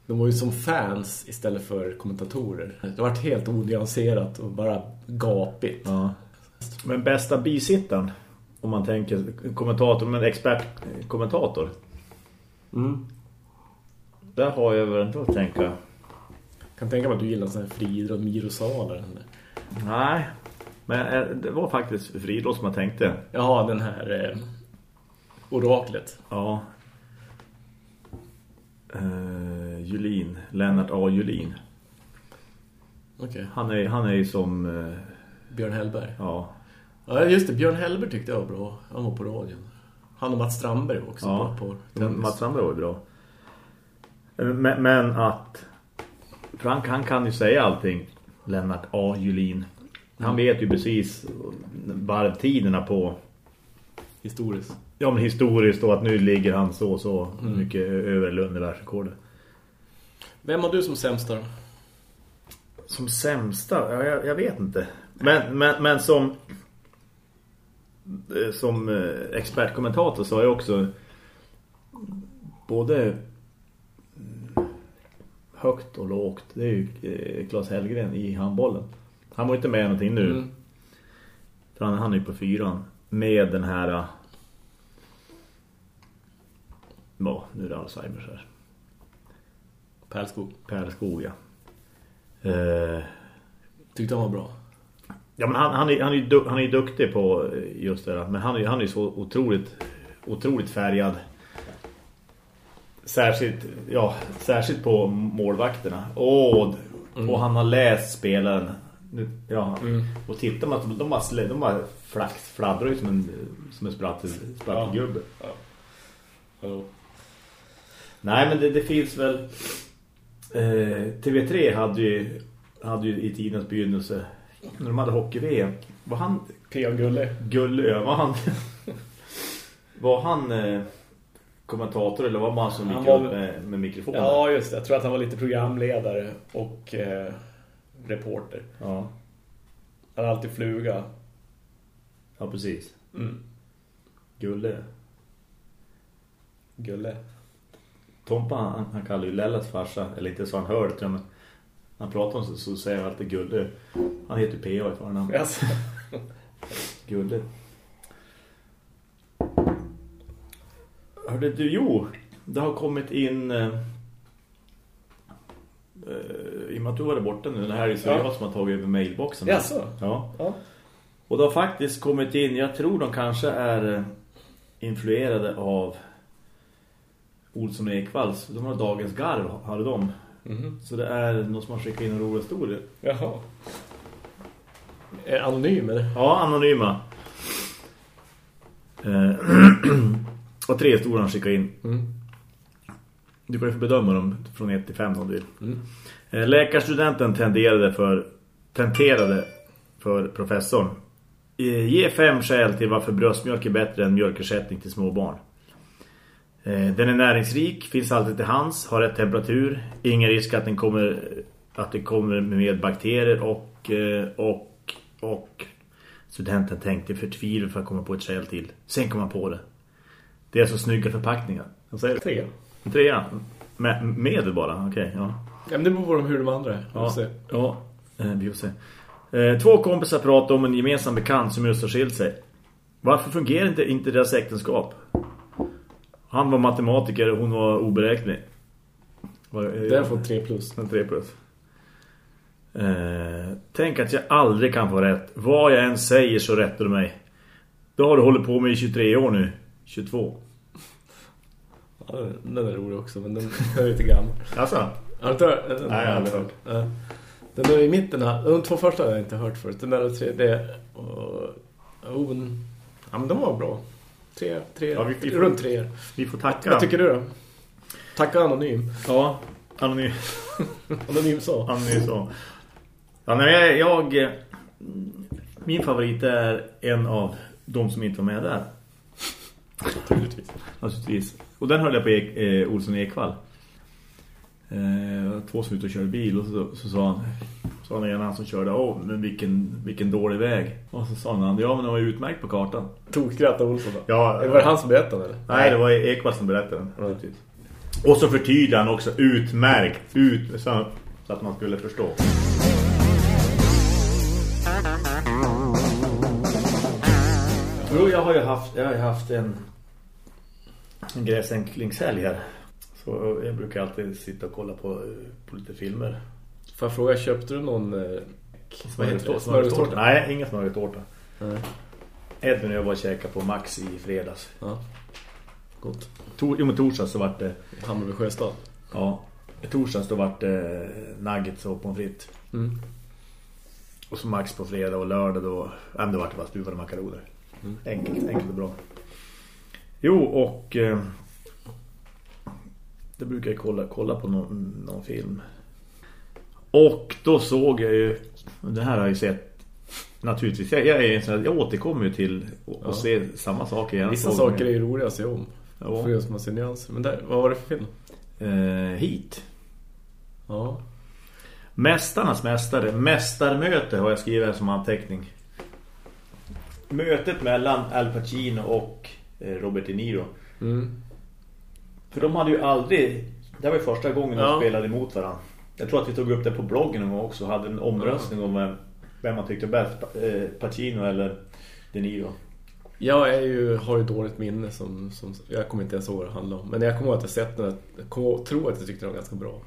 De var ju som fans istället för kommentatorer. Det var helt onyanserat och bara gapigt. Ja. Men bästa bisittaren om man tänker kommentator men expertkommentator. Mm. Där har jag väl inte att tänka. Kan tänka mig att du gillar sån här friidrott Mirosala. Nej. Men eh, det var faktiskt friidrott som jag tänkte. Jaha, den här eh, oraklet. Ja. Uh, Julin, Lennart A. Julin. Okej. Han är, han är ju som, eh, Björn Hellberg. ja, Ja, just det. Björn Hellberg tyckte jag var bra. Han var på radion. Han och Mats Strandberg också Ja. på tennis. Mats Strandberg var ju bra. Eh, Men, men att, för han, kan ju säga allting, Lennart A. Julin. Han vet ju precis varvtiderna på, Historiskt. ja, men historiskt då att nu ligger han så och så mycket över Lund världsrekordet. Vem har du som sämsta då? Som sämsta? Ja, jag, jag vet inte. Men, men, men som eh, som eh, expertkommentator så har jag också både mm, högt och lågt. Det är ju eh, Claes Hellgren i handbollen. Han var inte med någonting nu. Mm. För han, han är ju på fyran. Med den här... eh, Ja, nu är det Alzheimer så här. Pärlskog. Per Skog, ja. Eh, Tyckte han var bra. Ja, men han, han, är, han, är, du- han är duktig på eh, just det där. Men han är, han är så otroligt, otroligt färgad. Särskilt, ja, särskilt på målvakterna. Och, och han har läst spelaren. Ja, Och tittar man, de, bara, de bara flax, fladdrar ju som en, som en sprattel, sprattelgubbe. Ja. Nej, men det, det finns väl... Eh, TV3 hade ju, hade ju i tidens begynnelse när de hade hockey-VM. Var han P.A. Gulle. Gullö? Var han, var han eh, kommentator eller var man som gick var upp med, med mikrofonen? Ja, just det. Jag tror att han var lite programledare och eh, reporter. ja. Han hade alltid fluga. Ja, precis. Mm. Gullö. Gulle. Tompa, han, han kallar ju Lellas farsa, eller inte så han hör det, men när han pratar om så, så säger han alltid Gullö. Han heter P.A. i förnamn. Alltså. Gulle. Hörde du, jo, det har kommit in eh, eh, i och med att du var där borta nu, det här är ju så Ja. jag som har tagit över mailboxen. Jaså? Ja. Ja. Och det har faktiskt kommit in, jag tror de kanske är eh, influerade av Olsson och Ekvalls. De har dagens garv, hade de. Mhm. Så det är någon som har skickat in en rolig historia. Jaha. Anonym eller? Ja, anonyma. Eh, och tre stora han skickade in. Mm. Du kan ju få bedöma dem från 1 till 5 om du vill. Mm. Eh, läkarstudenten tenderade för, tenterade för professorn. Eh, ge fem skäl till varför bröstmjölk är bättre än mjölkersättning till små barn. Eh, den är näringsrik, finns alltid till hands, har rätt temperatur, ingen risk att den kommer att det kommer med bakterier och eh, och och studenten tänkte förtvivlat för att komma på ett skäl till. Sen kom han på det. Det är så snygga förpackningar. Vad säger du? Tre. Trea. Med, medel bara, okej. ja. Ja, men det beror på hur de andra är. Ja, ja eh, vi får se. Eh, två kompisar pratar om en gemensam bekant som just har skilt sig. Varför fungerar inte, inte deras äktenskap? Han var matematiker och hon var oberäknelig. Det har fått tre plus. en tre plus. Eh, tänk att jag aldrig kan få rätt. Vad jag än säger så rättar du mig. Då har du hållit på med i 23 år nu. 22. Ja, den- den är rolig också, men den den är lite gammal. Alltså? Har du inte hört? Den- Nej, jag har aldrig hört. Den är i mitten här. De två första har jag inte hört förut. Den där tre, det och, oh, ja, men de var bra. Tre, tre, Ja, vi- vi får- runt tre. Vi får tacka. Vad tycker du då? Tacka anonym. Ja, anonym. Anonym så. Anonym så. Ja, nej, jag, Min favorit är en av de som inte var med där. Naturligtvis. Naturligtvis. Och den höll jag på Ek, eh, Olsson Ekvall. Eh, två som ute och körde bil och så, så sa han sa han en han som körde, åh men vilken, vilken dålig väg. Och så sa han, ja men den var ju utmärkt på kartan. Tokskratta Olsson då. Ja, Det var det han som berättade eller? Nej, det var Ekvall som berättade den. naturligtvis. Och så förtydligade han också utmärkt ut så, så att man skulle förstå. Jo, jag har ju haft, jag har haft en, en gräsänklingshelg här. Så jag brukar alltid sitta och kolla på, på lite filmer. Får jag fråga, köpte du någon eh? Smörgåstårta? Smörgåstårta? Nej, ingen smörgåstårta. Nej. Edvin och jag var och käkade på Max i fredags. Ja. Gott. Tor, jo, men torsdags så vart det... Hammarby Sjöstad. Ja, torsdags då vart det nuggets och pommes frites. Mm. Och så max på fredag och lördag då... Ja, men det vart det bara stuvade makaroner. Enkelt, enkelt och bra. Jo, och... Eh, det brukar jag kolla, kolla på någon, någon film. Och då såg jag ju... Det här har jag ju sett Naturligtvis. Jag, är en sån här, jag återkommer ju till och, Ja. ser samma sak igen. Vissa saker är ju roliga att se om. Ja. För just man ser nyanser. Men där, vad var det för film? Eh, hit. Ja. Mästarnas mästare. Mästarmöte har jag skrivit här som anteckning. Mötet mellan Al Pacino och eh, Robert De Niro. Mm. För de hade ju aldrig... Det var ju första gången de Ja. spelade emot varandra. Jag tror att vi tog upp det på bloggen också. Hade en omröstning om vem, vem man tyckte bäst. Eh, Pacino eller De Niro. Jag är ju, har ju dåligt minne som, som jag kommer inte ens ihåg vad det handlar om. Men jag kommer ihåg att jag sett den. Jag tror att jag tyckte den var ganska bra.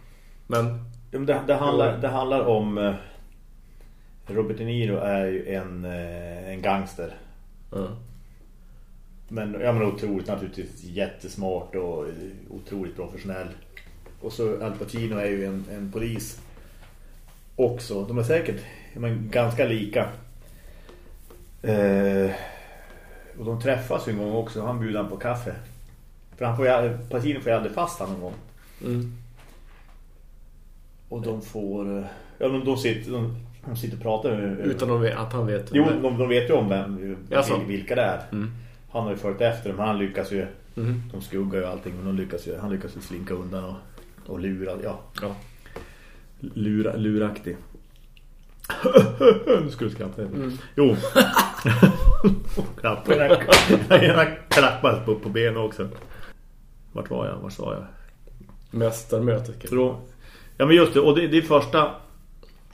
Men Ja, men Det, det, handlar, det handlar om... eh, Robert De Niro är ju en, eh, en gangster. ja. Men, ja, men otroligt naturligtvis jättesmart och otroligt professionell. Och så Al Pacino är ju en, en polis också. De är säkert men, ganska lika. Eh, och de träffas ju en gång också. Han bjuder han på kaffe. För han får ju, Pacino får ju aldrig fast han någon gång. Mm. Och de får... eh, Ja, de, de, sitter, de, de sitter och pratar. Utan att ve- att han vet. Jo, de, de vet ju om vem, vil- vilka det är. Mm. Han har ju följt efter dem, han lyckas ju... Mm. De skuggar ju allting, men de lyckas ju, han lyckas ju slinka undan och, och lura, ja, Ja. lura, luraktig. nu skulle du skratta. Mm. Jo. Klappa. Jag gärna klappa på, på benen också. Vart var jag? Vart sa jag? Mästarmötet. Ja men just det, och det, det är första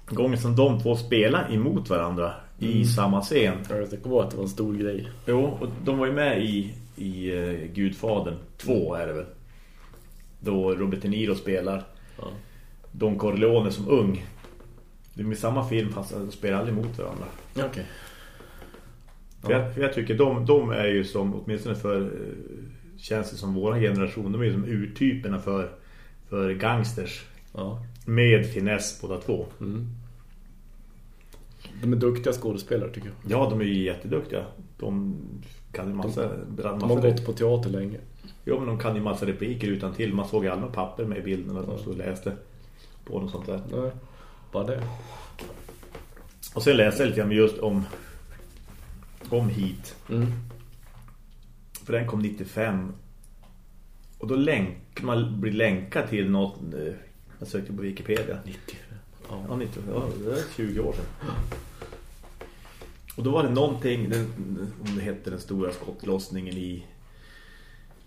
gången som de två spelar emot varandra i samma scen. Jag vet inte att det var en stor grej. Jo, och de var ju med i, i uh, Gudfadern 2 är det väl. Då Robert De Niro spelar Ja. Don Corleone som ung. Det är samma film fast de spelar aldrig mot varandra. Okej. För, jag, för jag tycker de, de är ju som, åtminstone för eh, känns det som våra generation, de är ju som urtyperna för, för gangsters. Ja. Med finess båda två. Mm. De är duktiga skådespelare tycker jag. Ja, de är ju jätteduktiga. De kan ju massa... De massa har gått på teater länge. Jo, men de kan ju massa repliker utan till. Man såg ju alla papper med i bilden att de stod och läste på något sånt där. Nej, bara det. Och sen läste jag lite grann just om om Heat. Mm. För den kom 95. Och då länk, man blir länkad till något... eh, Jag sökte på Wikipedia. 95. Ja, Ja. 90, ja, det är 20 år sedan. Och då var det någonting, den, om det hette den stora skottlossningen i...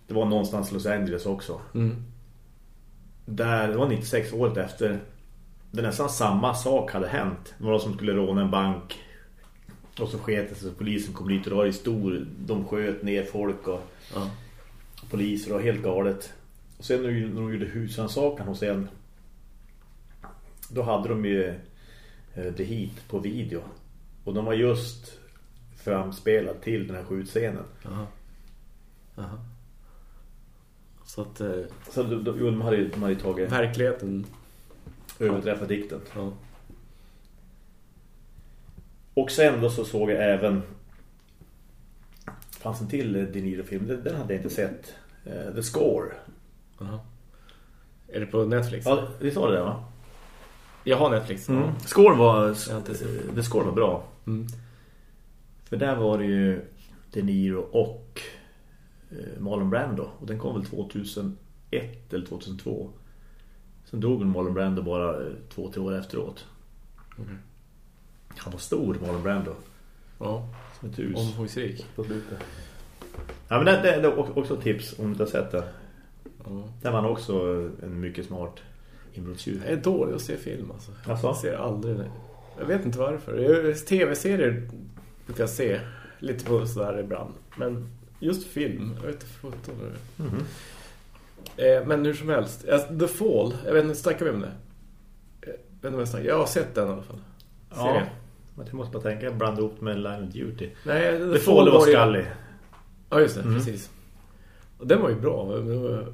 Det var någonstans Los Angeles också. Mm. Där, det var 96 året efter. Det nästan samma sak hade hänt. Några som skulle råna en bank. Och så sket det så polisen kom dit och det var ju stor. De sköt ner folk och Ja. poliser och helt galet. Och sen när de- gjorde husrannsakan hos en. Då hade de ju eh, The Heat på video. Och de var just framspelad till den här skjutscenen. Aha. Aha. Så att eh, Så de, de, hade de hade tagit verkligheten... överträffat dikten. Ja. Och sen då så såg jag även fanns en till De Niro-film. Den, hade jag inte sett. Eh, The Score. Aha. Är det på Netflix? Ja, vi sa det där va? Jag har Netflix. Mm. Score var The Score var bra. Mm. För där var det ju De Niro och eh, Marlon Brando. Och den kom väl 2001 eller 2002. Sen dog Marlon Brando bara eh, två, tre år efteråt. Okej. Han var stor, Marlon Brando. Ja. Som ett hus. Omfångsrik. på slutet. Ja, men det, det, det är också tips om du inte har sett det. Ja. Där var han också en mycket smart inbrottstjuv. Jag är dålig att se film alltså. Asså? Jag ser aldrig det. Jag vet inte varför. Tv-serier brukar jag se lite på sådär ibland. Men just film, jag vet inte det är. Mhm. Eh, Men hur som helst. Alltså, The Fall, jag vet inte, snackar vi om det? Eh, Jag vet inte vad jag snackar. Jag har sett den i alla fall. Ja. Men jag måste bara tänka, jag blandade ihop med Line of Duty. Nej, Det får det var ju- skallig. Ja, just det, Mm. precis. Och den var ju bra. Den var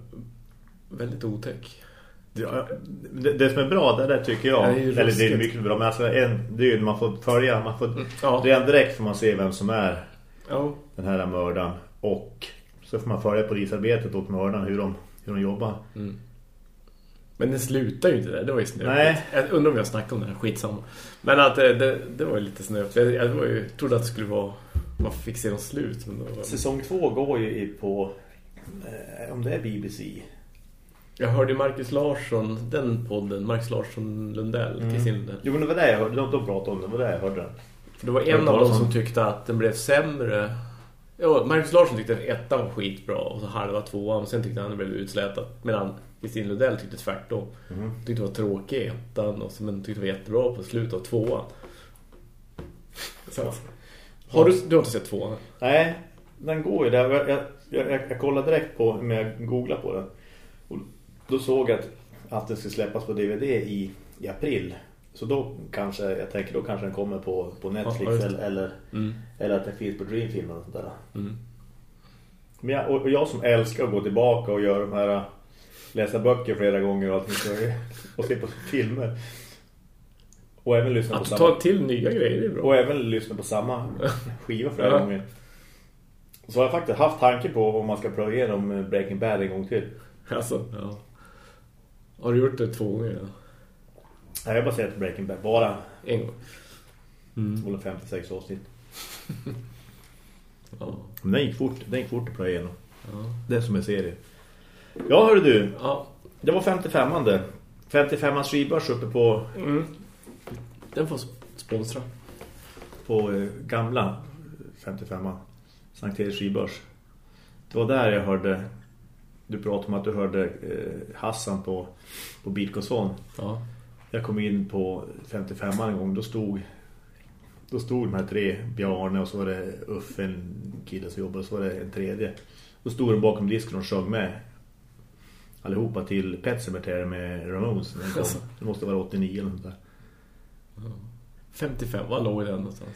väldigt otäck. Ja, det, det som är bra, det där tycker jag. Ja, det eller det är mycket bra. Men alltså, en, det är ju man får följa. Man får, Ja. Redan direkt får man se vem som är Ja, den här mördaren. Och så får man följa polisarbetet åt mördaren, hur de, hur de jobbar. Mm. Men det slutar ju inte där, det var ju snöpligt. Nej. Jag undrar om jag snackade om det här, skitsamma. Men att det, det, det var ju lite snöpligt. Jag, jag var ju, trodde att det skulle vara, man fick se något slut. Men var... Säsong två går ju i på, eh, om det är BBC. Jag hörde Marcus Larsson, den podden, Marcus Larsson Lundell, Mm. Kristin Lundell. Jo men det var det jag hörde, de, de pratade om det, det var det jag hörde. För det var en av dem om- som tyckte att den blev sämre. Ja, Marcus Larsson tyckte att ettan var skitbra och så halva tvåan. Och sen tyckte han att det blev utslätat. Medan Kristin Lundell tyckte tvärtom. Mhm. Tyckte det var tråkig ettan och så, men tyckte det var jättebra på slutet av tvåan. Så att, har du, du har inte sett tvåan? Nej, den går ju där. Jag, jag, jag, jag kollade direkt på när jag googlade på den. Och då såg jag att, att det ska släppas på DVD i, i april. Så då kanske, jag tänker då kanske den kommer på, på Netflix Ja, eller, eller, Mm. eller att den finns på Dreamfilm eller sånt där. Mm. Men jag, och och jag som älskar att gå tillbaka och göra de här läsa böcker flera gånger och, så, och se på filmer. Och även lyssna på Att samma ta till nya grejer är bra. och även lyssna på samma skiva flera Ja. gånger. Så har jag faktiskt haft tanke på om man ska pröva igenom Breaking Bad en gång till. Alltså, ja. Har du gjort det två gånger? Ja? Nej, jag har bara sett Breaking Bad. Bara En gång. Mm. 256 avsnitt. Ja. Men den gick fort, den gick fort att pröva igenom. Ja. Det är som en serie. Ja, hörru du. ja. Det var 55-ande. 55-ans skivbörs uppe på, Mm. Den får sponsra. på eh, gamla 55an. Sankt Eriks skivbörs. Det var där jag hörde... Du pratade om att du hörde eh, Hassan på, på Bilkonsol. Ja. Jag kom in på 55 en gång, då stod då stod de här tre, Bjarne och så var det Uffe, en kille som jobbade, och så var det en tredje. Då stod de bakom disken och sjöng med allihopa till Pet Sematary med Ramones. den kom. Det måste vara 89 eller något där. 55, vad låg den någonstans?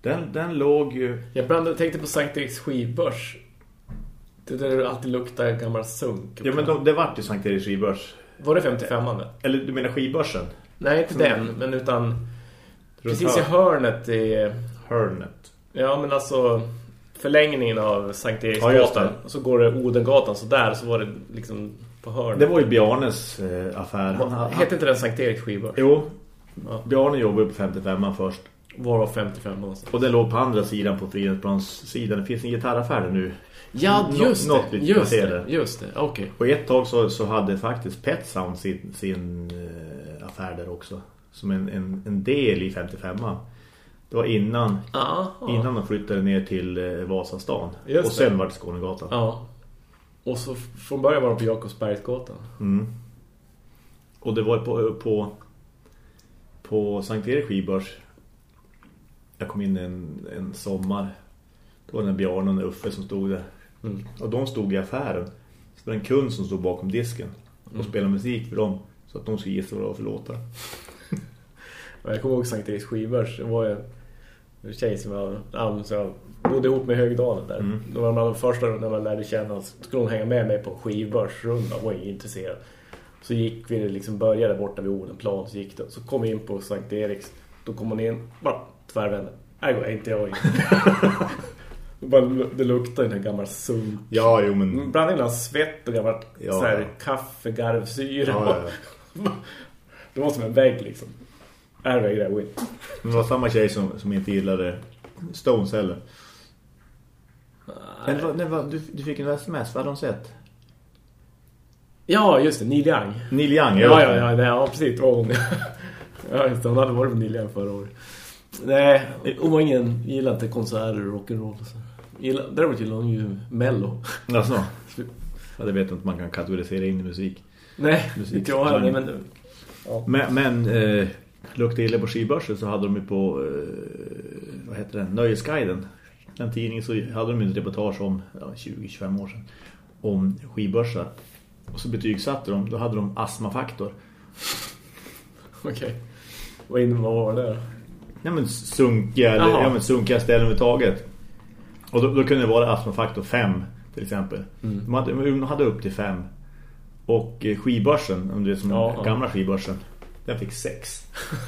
Den, den låg ju... Jag blandade, tänkte på Sankt Eriks skivbörs. Det där det alltid luktar gammal sunk. Ja men de, det vart ju Sankt Eriks skivbörs. Var det 55 an Eller du menar skivbörsen? Nej, inte den, men utan... Precis i hör- hörnet i... Hörnet. Ja, men alltså... Förlängningen av Sankt Ja, Eriksgatan. och så går det Odengatan så där så var det liksom på hörnet. Det var ju Bjarnes eh, affär. Han, han, Hette inte den Sankt Eriks skivbörs? jo, Ja. Bjarne jobbade på 55 först. Var var 55 någonstans? Och det låg på andra sidan på Fridhemsplans-sidan. Det finns en gitarraffär nu. Ja, Nå- just något det. Just det, just det. Okej. Och ett tag så, så hade faktiskt Pet Sound sin, sin eh, affär där också. Som en, en, en del i 55 Det var innan, Ja. innan de flyttade ner till eh, Vasastan. Just och sen det. var det Skånegatan. Ja. Och så från början var de på Jakobsbergsgatan. Mm. Och det var på, på, på Sankt Erik skivbörs. Jag kom in en, en sommar. Då var det en Bjarne och Uffe som stod där. Mm. Och de stod i affären. Så det var en kund som stod bakom disken. Och Mm. spelade musik för dem. Så att de skulle gissa vad det var för låtar. Jag kommer ihåg Sankt Eriks skivbörs. Det var ju en tjej som jag, ja, så jag bodde ihop med Högdalen där. Mm. Det var de första när man lärde känna. Så skulle hon hänga med mig på skivbörsrunda. Var ju intresserad. Så gick vi liksom började borta vid Odenplan. Så gick det. Så kom vi in på Sankt Eriks. Då kom hon in. Bara tvärvände. Nej, går inte jag in. Det luktar den här gammal sunk. Ja, jo men... Bland annat svett och gammalt Ja. så här, kaffe, garvsyra. Ja, ja, Det var som en vägg liksom. Här vägg där, win. Men det var samma tjej som, som inte gillade Stones heller. Nej, vad, du, du fick en sms, vad hade de sett? Ja, just det, Neil Young. Neil Young, Ja, ja, ja, nej, ja precis. Var hon. ja, just det, hon hade varit på Neil Young förra året. Nej, hon var ingen, gillar inte konserter och rock'n'roll. och så. Gillar, däremot gillar hon ju Mello. Alltså, ja, det vet jag inte man kan kategorisera in i musik. Nej, Musik- inte jag heller, men... Ja. Men, men eh, luktade illa på skivbörsen så hade de ju på, eh, vad heter det, Nöjesguiden. Den tidningen så hade de ju en reportage om ja, 20-25 år sedan. Om skivbörsar. Och så betygsatte de, då hade de astmafaktor. Okej. Vad inne vad var det där? Ja men sunkiga, eller, ja, men sunkiga ställen överhuvudtaget. Och då, då kunde det vara astmafaktor 5 till exempel. Mm. De, hade, de hade upp till 5. Och eh, skivbörsen, om det är som Ja, den gamla skivbörsen, den fick 6.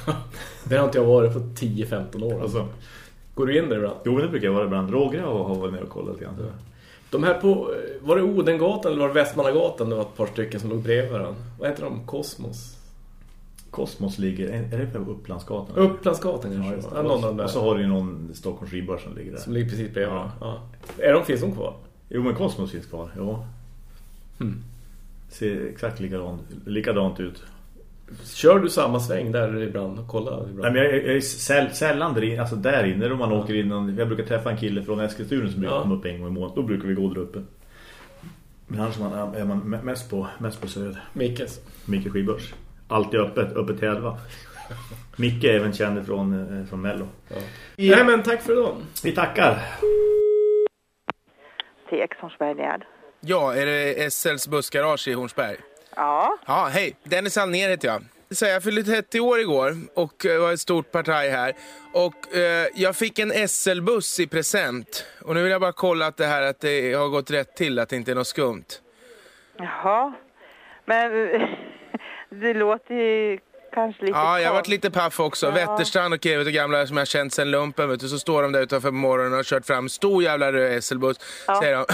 Det har inte jag varit på 10-15 år. Alltså. Går du in där ibland? jo men det brukar jag vara ibland. Roger har har varit ner och kollat grann. så. De här på, var det Odengatan eller var det Västmanagatan? Det var ett par stycken som låg bredvid varandra. Vad heter de? Kosmos? Kosmos ligger, är det på Upplandsgatan? Upplandsgatan kanske? Ja. Ja, någon. Och så har du ju någon Stockholms skivbörs som ligger där. Som ligger precis bredvid. Ja. Ja. Är de finns de kvar? Jo, men Kosmos finns kvar, ja. Hmm. Ser exakt likadant, likadant ut. Kör du samma sväng där ibland och kollar ibland? Nej, men jag, jag är säll, sällan där inne, alltså där inne om man åker in. Jag brukar träffa en kille från Eskilstuna som brukar Ja. komma upp en gång i månaden. Då brukar vi gå där uppe. Men annars är man, är man mest på, mest på söder. Mickes. Micke skivbörs. Alltid öppet, öppet till 11. Micke är även känd från, eh, från Mello. Nej men tack för idag. Vi tackar. till Exonsberg Närd. Ja, är det SLs bussgarage i Hornsberg? Ja, Ja, hej. Dennis Alner heter jag. Så jag fyllde 30 år igår och det var ett stort partaj här. Och eh, jag fick en SL-buss i present. Och nu vill jag bara kolla att det här att det har gått rätt till, att det inte är något skumt. jaha. Men det låter ju kanske lite Ja, jag har varit lite paff också. Wetterstrand och Kevin och gamla som jag känt sen lumpen, vet du. Så står de där utanför på morgonen och har kört fram stor jävla röd SL-buss. Säger de.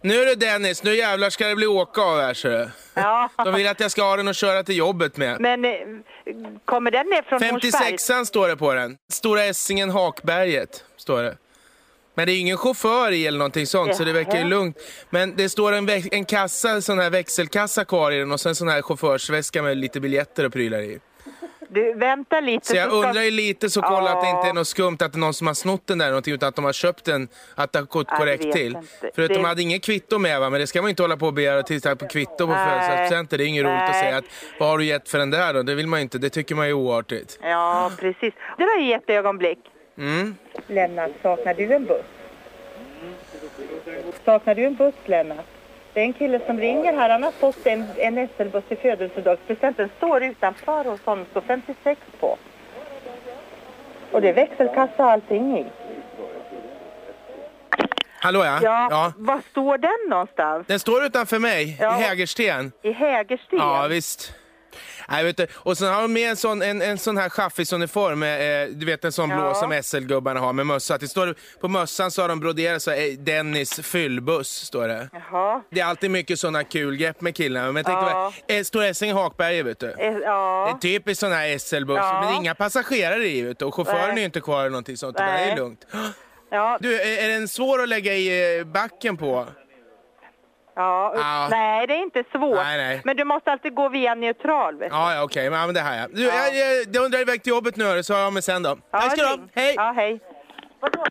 nu är det Dennis, nu jävlar ska det bli åka av här, ser du. Ja. De vill att jag ska ha den och köra till jobbet med. Men eh, kommer den ner från Hornsberg? 56an står det på den. Stora Essingen Hakberget står det. Men det är ingen chaufför i eller någonting sånt så det verkar ju lugnt. Men det står en, en kassa, sån här växelkassa kvar i den och sen sån här chaufförsväska med lite biljetter och prylar i. Du, vänta lite. Så jag ska- undrar ju lite så kolla att det inte är Ja. något skumt, att det är någon som har snott den där någonting utan att de har köpt den, att det har gått korrekt till. inte. För att de Det- hade inget kvitto med va, men det ska man inte hålla på och begära titta på kvitto på Nej. födelsedagspresenter. Det är inget roligt att Nej. säga att vad har du gett för den där då? Det vill man ju inte, det tycker man är oartigt. Ja, precis. Det var i ett ögonblick. Mm. Lennart, saknar du en buss? Saknar du en buss, Lennart? Det är en kille som ringer här. Han har fått en, en SL-buss i födelsedagspresent. Den står utanför hos honom. står 56 på. Och det är växelkassa och allting i. Hallå ja? Ja, var står den någonstans? Den står utanför mig, Ja. i Hägersten. I Hägersten? Ja, visst. Nej, vet du. Och sen har de med en sån, en, en sån här chaffisuniform, eh, du vet en sån Ja. blå som SL-gubbarna har med mössa. Det står, på mössan så har de broderat så här, eh, Dennis fyllbuss, står det. Jaha. Det är alltid mycket såna kul grepp med killarna. Men jag tänkte, Ja. bara, eh, står Essing Hakberget vet du. Eh, Det är Ja. typiskt sån här SL-buss, Ja. men det är inga passagerare i vet du. Och chauffören Nej. är ju inte kvar eller någonting sånt, utan det är Nej. lugnt. Ja. Du, är är den svår att lägga i eh, backen på? Ja. Ja. Nej, det är inte svårt. Nej, nej. Men du måste alltid gå via neutral. Vet du. Ja, ja okej, ja, men det här ja. Du, Ja. jag, jag, jag undrar iväg till jobbet nu, så hör jag mig sen då. Ja, Tack ska du ha. Hej! Ja, hej. Vadå?